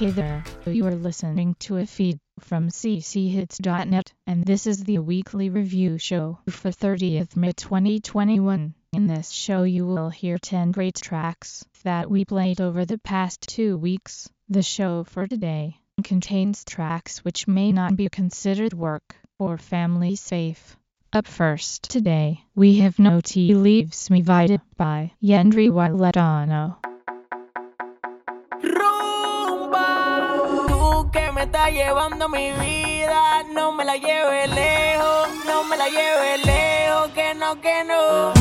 Hey there, you are listening to a feed from cchits.net, and this is the weekly review show for 30th May 2021. In this show you will hear 10 great tracks that we played over the past two weeks. The show for today contains tracks which may not be considered work or family safe. Up first today, we have No Te Lleves Mi Vida by Yendri Wiletano. llevando mi vida, no me la lleve lejos, no me la lleve lejos, que no, que no.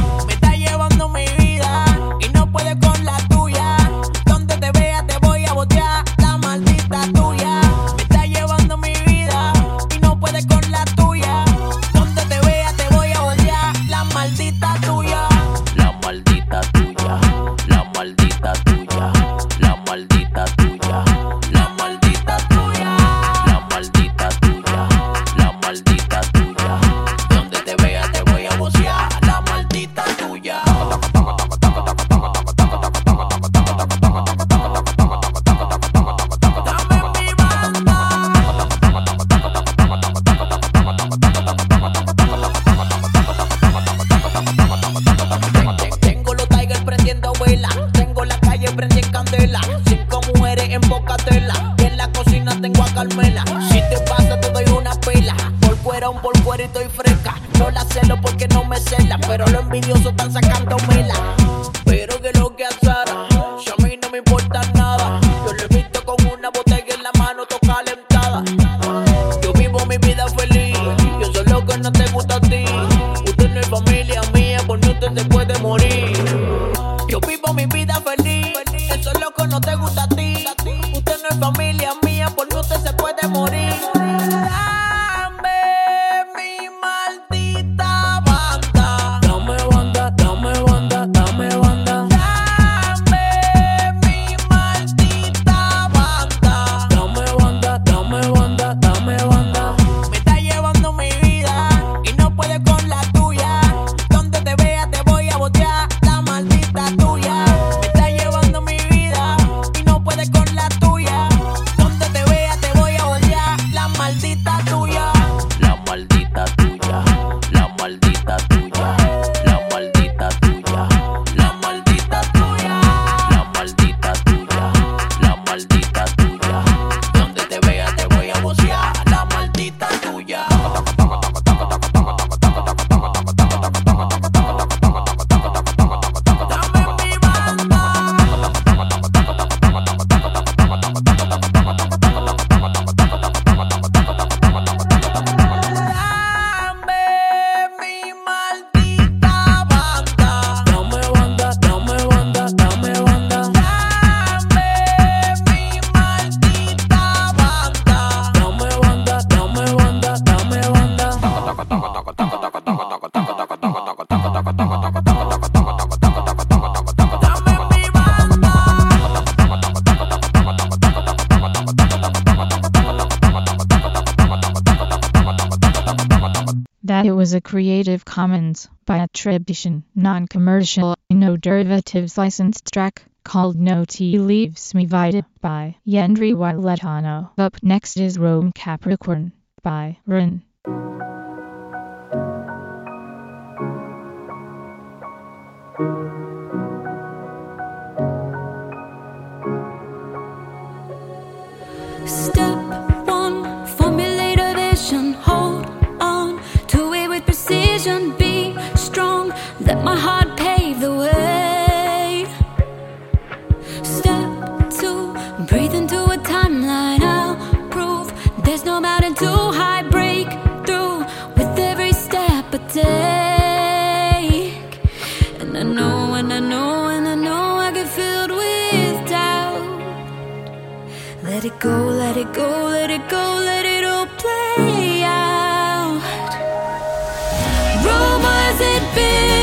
that it was a Creative Commons by attribution, non-commercial, no derivatives licensed track called No Te Lleves Mi by Yendri Wailetano. Up next is Rome Capricorn by Rin. Stop. go, let it go, let it go, let it all play out. Rumors had been.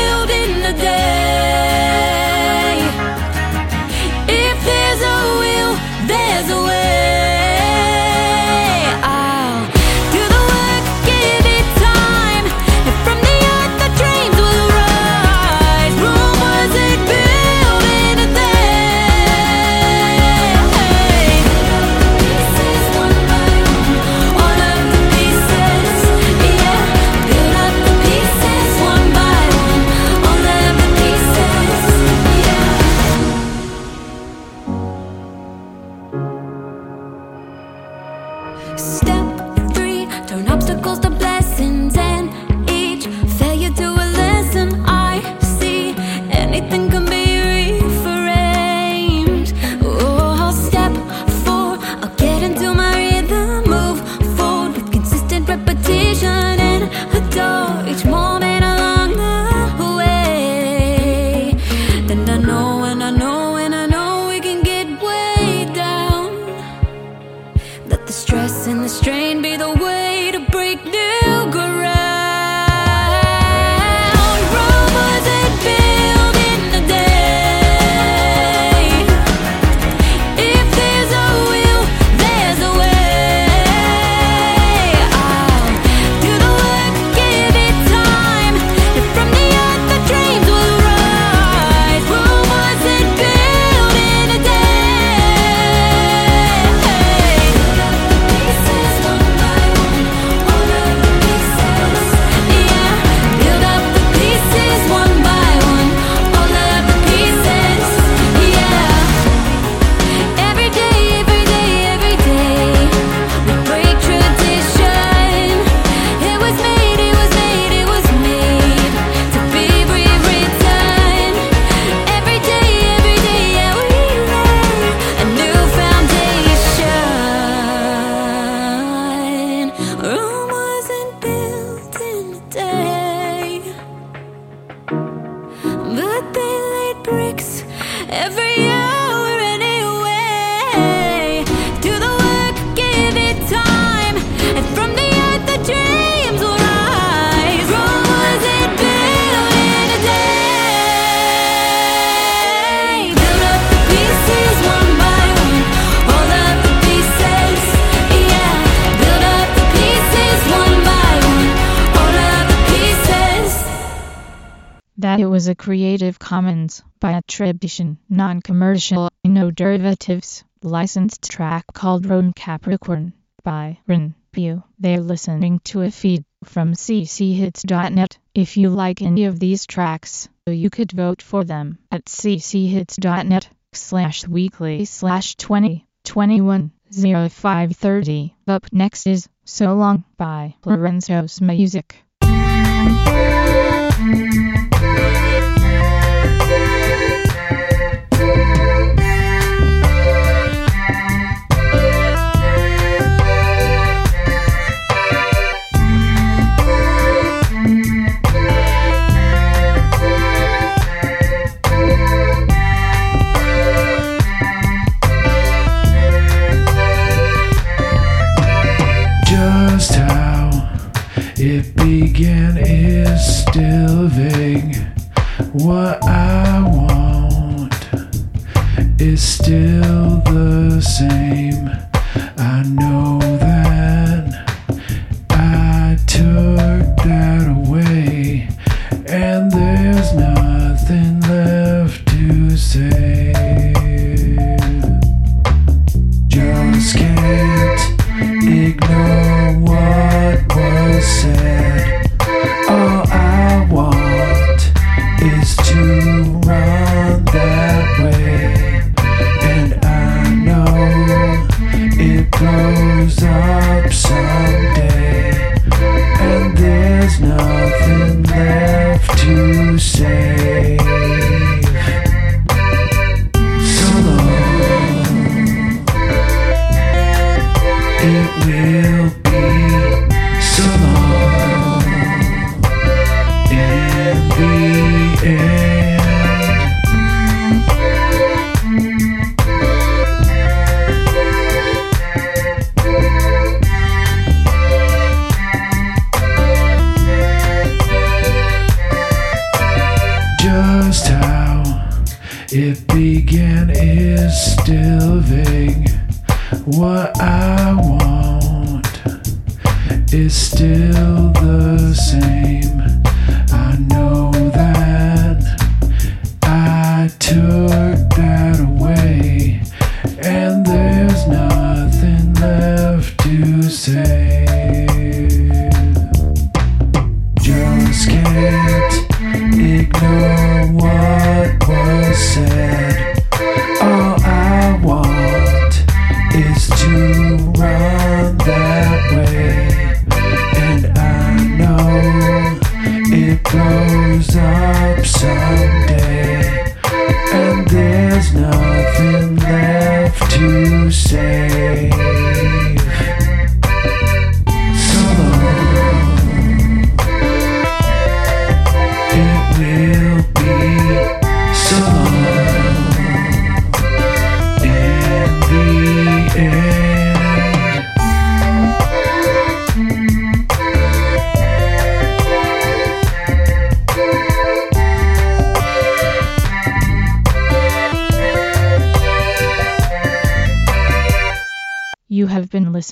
That it was a Creative Commons by attribution, non-commercial, no derivatives, licensed track called Roan Capricorn by Rin View. They're listening to a feed from cchits.net. If you like any of these tracks, you could vote for them at cchits.net slash weekly slash 20 21 0530. Up next is So Long by Lorenzo's Music. It began is still vague. What I want is still the same. I know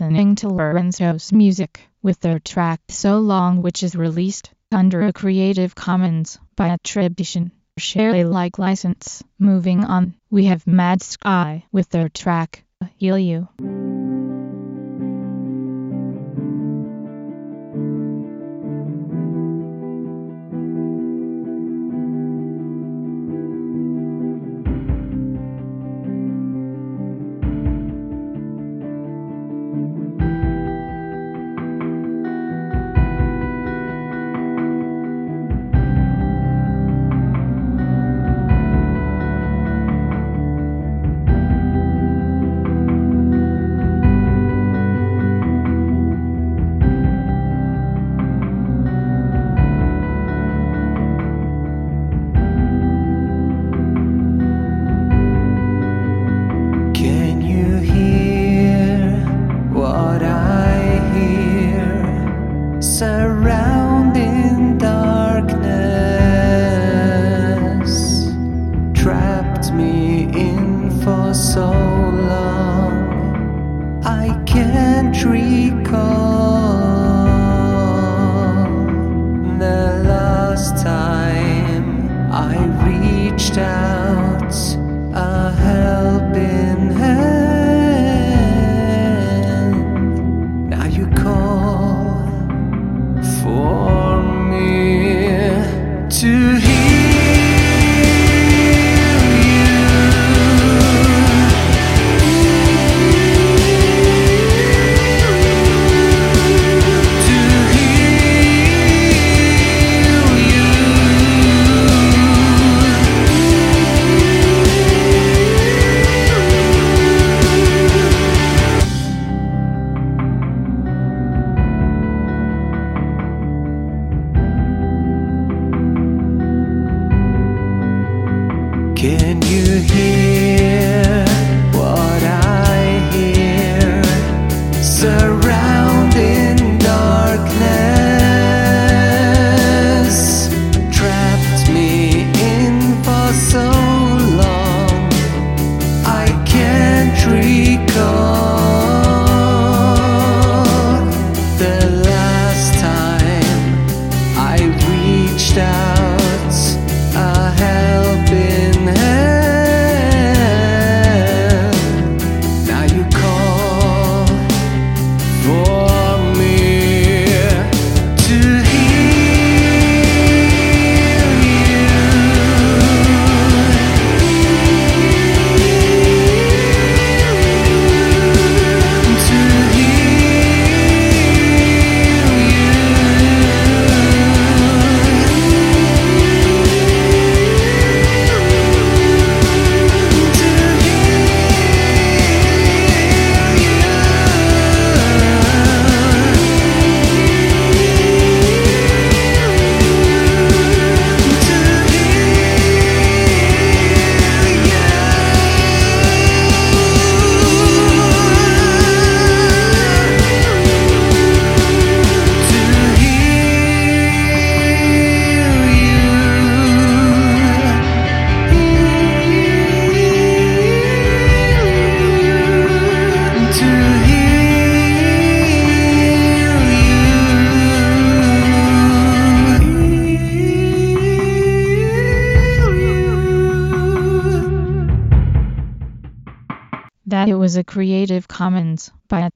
listening to Lorenzo's Music with their track So Long which is released under a Creative Commons by attribution. Share Alike license. Moving on, we have Mad Sky with their track Heal You. Can you hear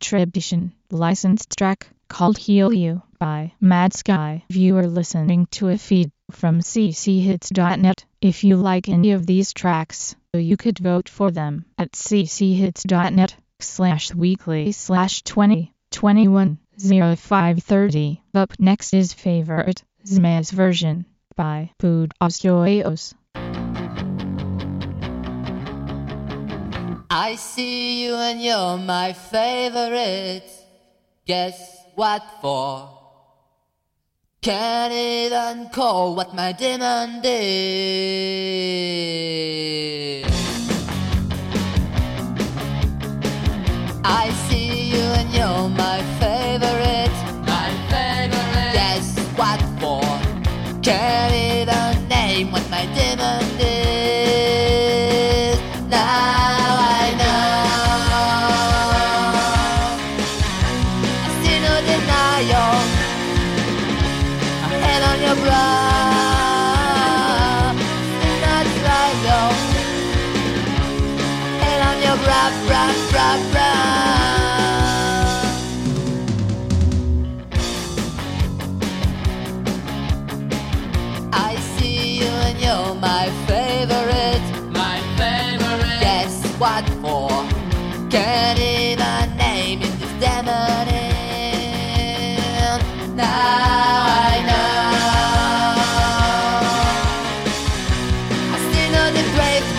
attribution licensed track called Heal You by Mad Sky. Are listening to a feed from cchits.net. If you like any of these tracks, you could vote for them at cchits.net slash weekly slash 20 21 0530. Up next is Favorite Zma's version by Food Osteoios. I see you and you're my favorite. Guess what for? Can't even call what my demon did.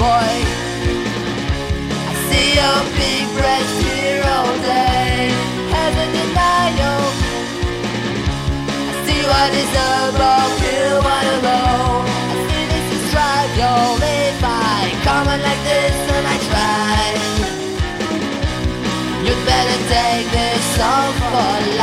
Boy. I see your big breast here all day. Heaven denial. I see what is above, feel what alone. I see this is right, you'll live fine. Like this and I try. You'd better take this song for life,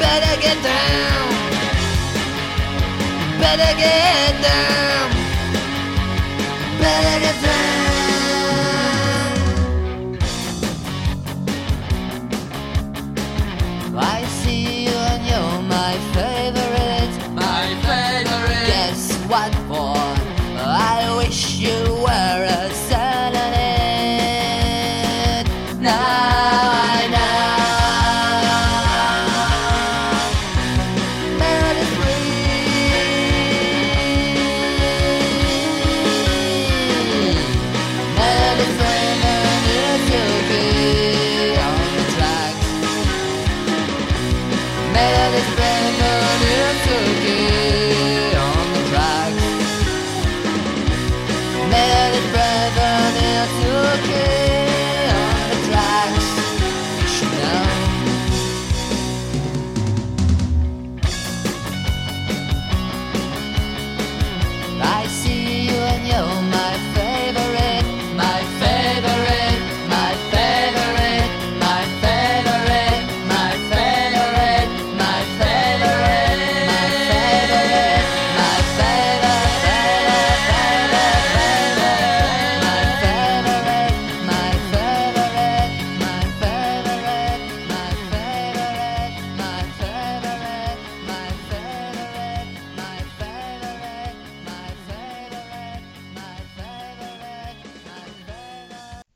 Better get down. Better get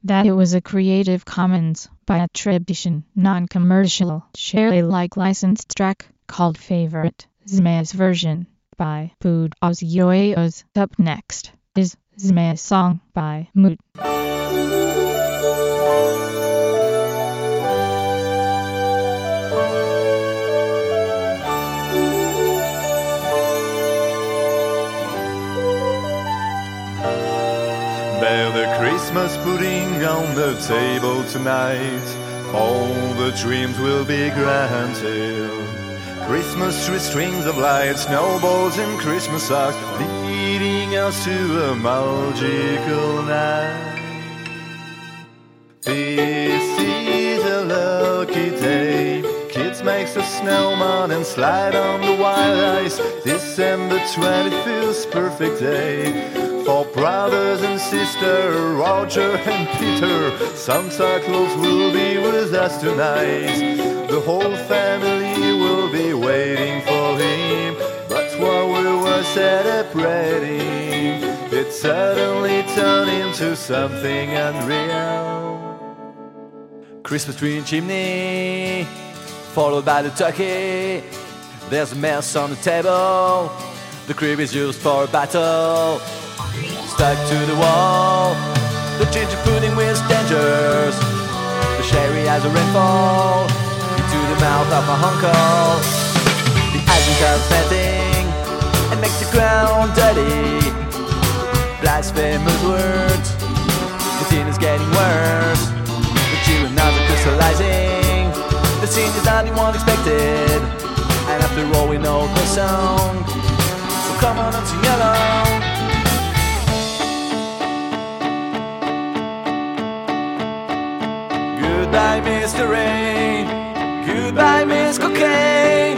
That it was a Creative Commons by attribution, non-commercial, share Alike licensed track called Favorite, Zma's version by Food Ozyoyos. Up next is Zma's song by Moot. On the table tonight. All the dreams will be granted. Christmas tree strings of lights, snowballs and Christmas socks, leading us to a magical night. This is a lucky day. Kids makes a snowman and slide on the wild ice. December 20 feels perfect day brothers and sisters, Roger and Peter. Some Claus will be with us tonight. The whole family will be waiting for him. But while we were celebrating, it suddenly turned into something unreal. Christmas tree and chimney, followed by the turkey. There's a mess on the table. The crib is used for a battle. Stuck to the wall. The ginger pudding with dangers. The sherry has a rainfall into the mouth of my uncle. The ice starts melting and makes the ground dirty. Blasphemous words. The scene is getting worse. The children are crystallizing. The scene is not the one expected. And after all, we know the song. So come on and sing along. Goodbye, Mr. Rain. Goodbye, Miss Cocaine.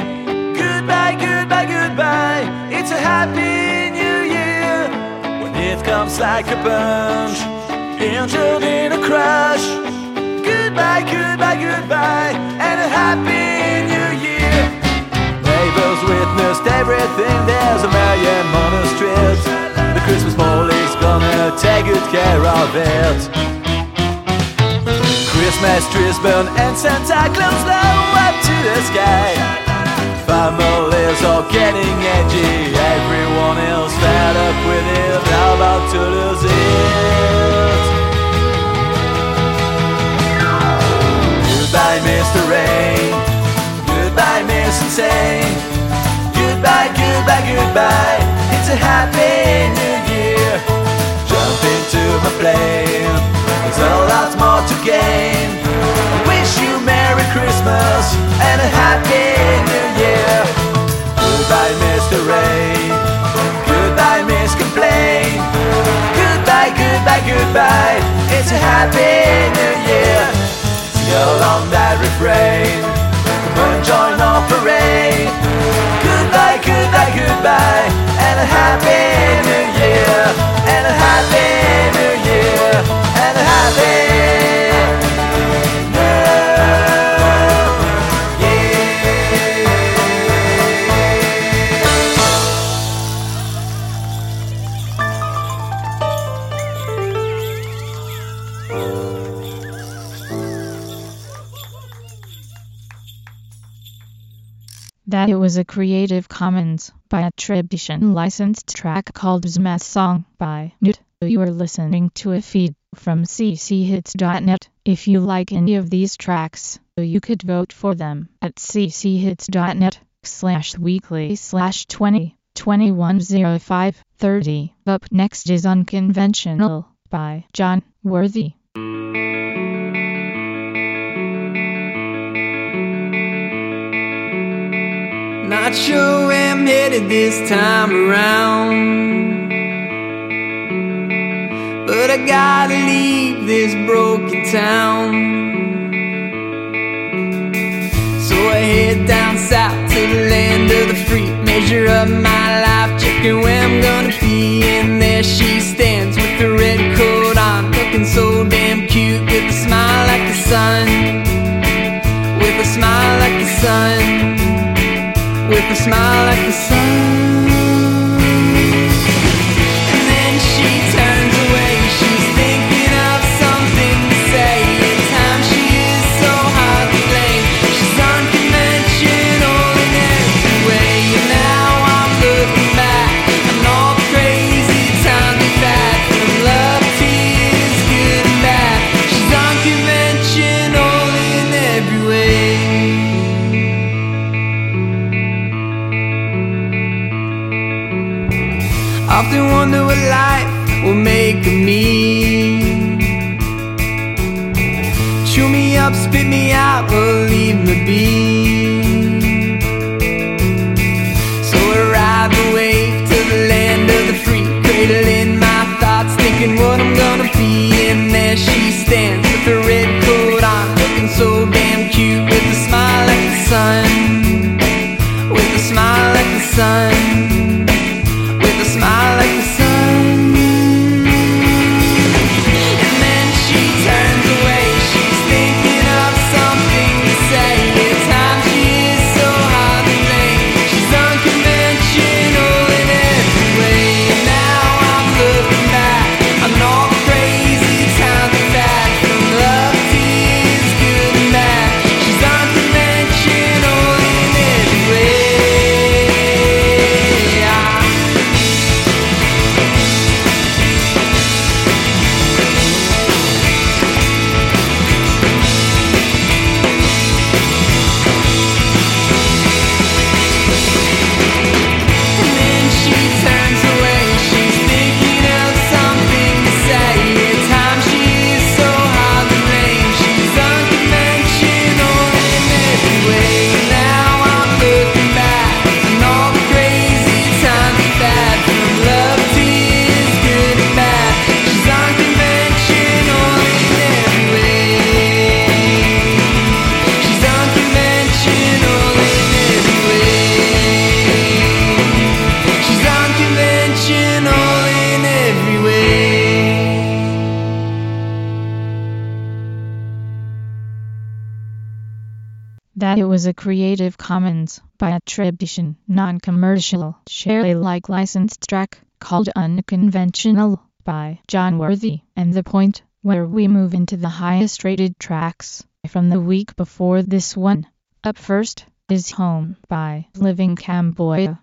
Goodbye, goodbye, goodbye. It's a happy new year. When it comes like a punch, injured in a crash. Goodbye, goodbye, goodbye, and a happy new year. Neighbors witnessed everything. There's a million on the Christmas police gonna take good care of it. Christmas trees burn and Santa Claus blow up to the sky. Families are getting edgy, everyone else fed up with it. How about to lose it? Goodbye, Mr. Rain. Goodbye, Miss Insane. Goodbye, goodbye, goodbye. It's a happy new my. There's a lot more to gain. I wish you Merry Christmas and a Happy New Year. Goodbye, Mr. Rain. Goodbye, Miss Complain. Goodbye, goodbye, goodbye. It's a Happy New Year. Sing along that refrain. Come and join our parade. Goodbye, goodbye, goodbye, and a happy new year, and a happy was a Creative Commons by attribution licensed track called Zma's Song by Newt. You are listening to a feed from cchits.net. If you like any of these tracks, you could vote for them at cchits.net slash weekly slash 20 2105 30. Up next is Unconventional by John Worthy. Not sure where I'm headed this time around. But I gotta leave this broken town. So I head down south to the land of the free. Measure up my life, checking where I'm gonna be. was a Creative Commons by attribution, non-commercial, share Alike licensed track called Unconventional by John Worthy. And the point where we move into the highest rated tracks from the week before this one. Up first is Home by Living Camboy.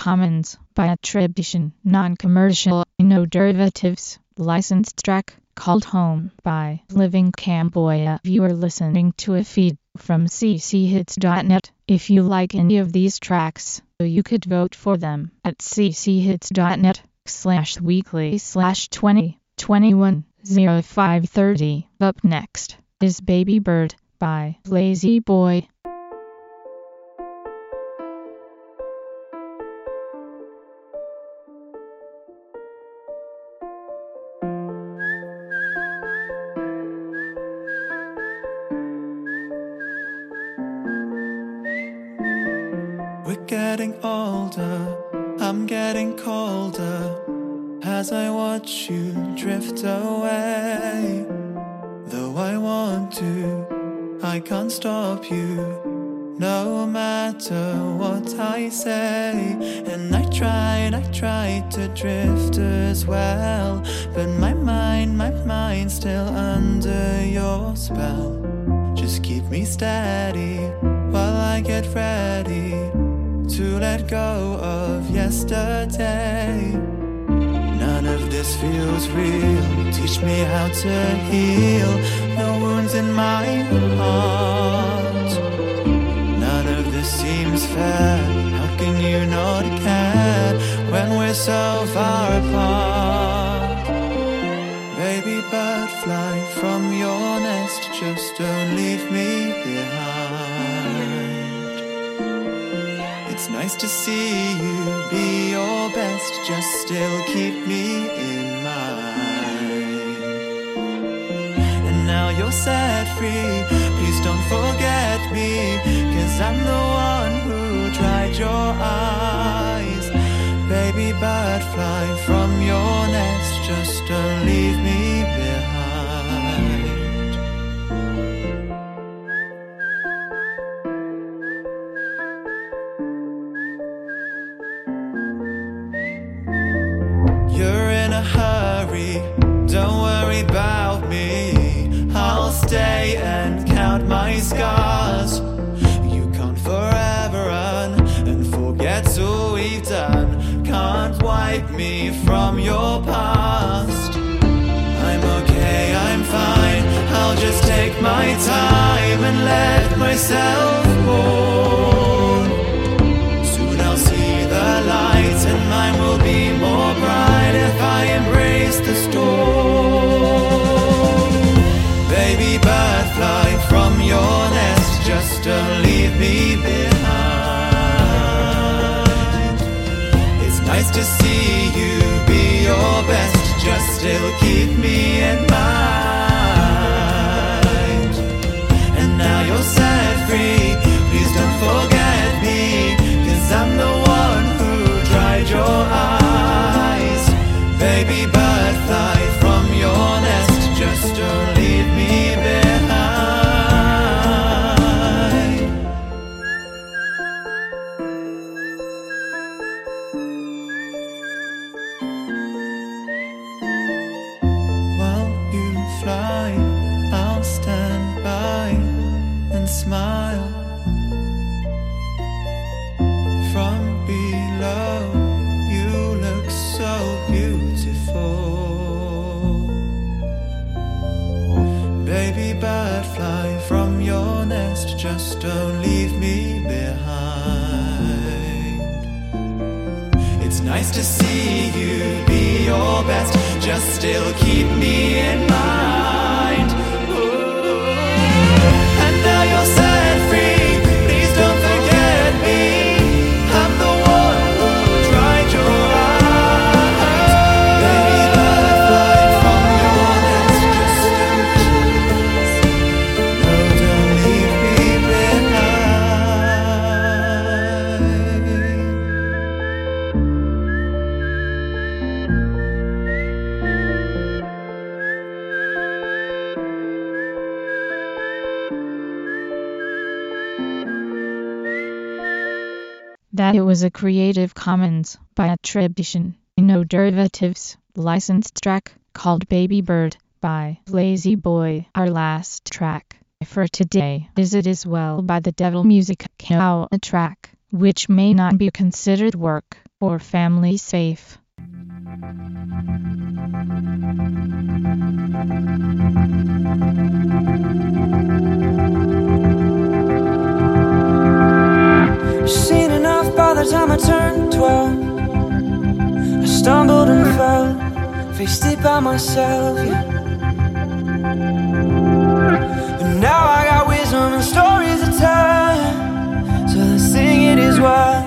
Commons by attribution, non-commercial, no derivatives, licensed track called Home by Living Camboya. You are listening to a feed from cchits.net. If you like any of these tracks, you could vote for them at cchits.net slash weekly slash 20 21 0530. Up next is Baby Bird by Lazy Boy. Older, I'm getting colder as I watch you drift away. Though I want to, I can't stop you. No matter what I say, and I tried, I tried to drift as well. But my mind, my mind's still under your spell. Just keep me steady while I get ready to let go of yesterday. None of this feels real. Teach me how to heal the wounds in my heart. None of this seems fair. How can you not care when we're so far apart? To see you be your best, just still keep me in mind. And now you're set free, please don't forget me, cause I'm the one who dried your eyes. Baby bird, fly from your nest, just don't leave me behind. My time and let myself mourn. Soon I'll see the light and mine will be more bright if I embrace the storm. Baby bird, fly from your nest, just don't leave me behind. It's nice to see you be your best, just still keep me in mind. Now you're set free, please don't forget still keep was a Creative Commons by attribution, no derivatives, licensed track called Baby Bird by Lazy Boy. Our last track for today is It Is Well by the Devil Music Co., a track which may not be considered work or family safe. Seen by the time I turned 12. I stumbled and fell, faced it by myself, yeah. And now I got wisdom and stories to tell. So let's sing it as well.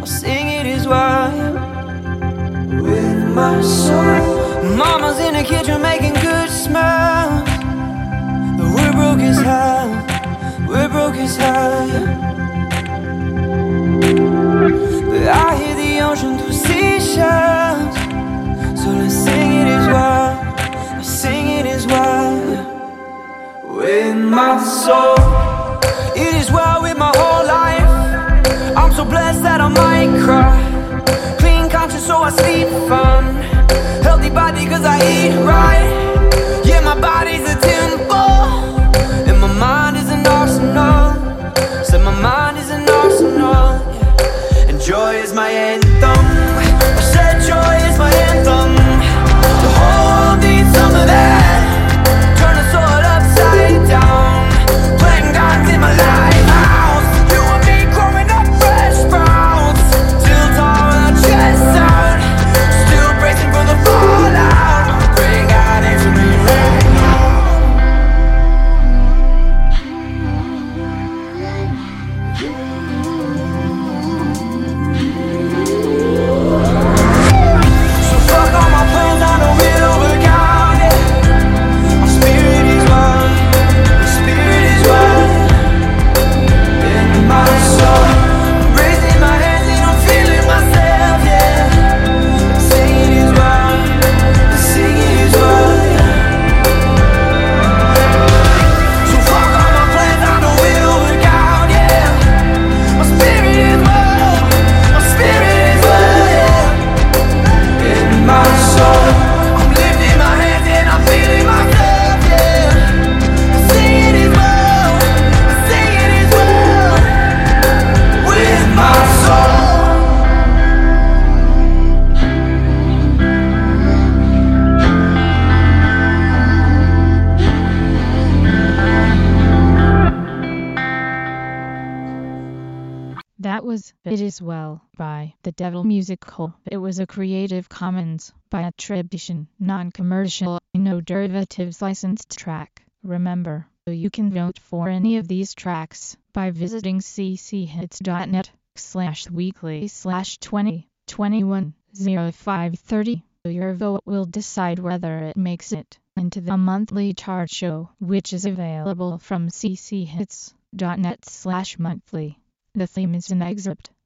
I'll sing it as well. With my soul. Mama's in the kitchen making good smells. But we're broke as hell. We're broke as hell, yeah. I hear the ocean through seashells. So let's sing it as well. Let's sing it as well. With my soul. It is well with my whole life. I'm so blessed that I might cry. Clean conscience, so I sleep fine. Healthy body, cause I eat right. Well by The Devil Musical. It was a Creative Commons by attribution, non-commercial, no derivatives licensed track. Remember, you can vote for any of these tracks by visiting cchits.net slash weekly slash 20 21 0530. Your vote will decide whether it makes it into the monthly chart show, which is available from cchits.net slash monthly. The theme is an excerpt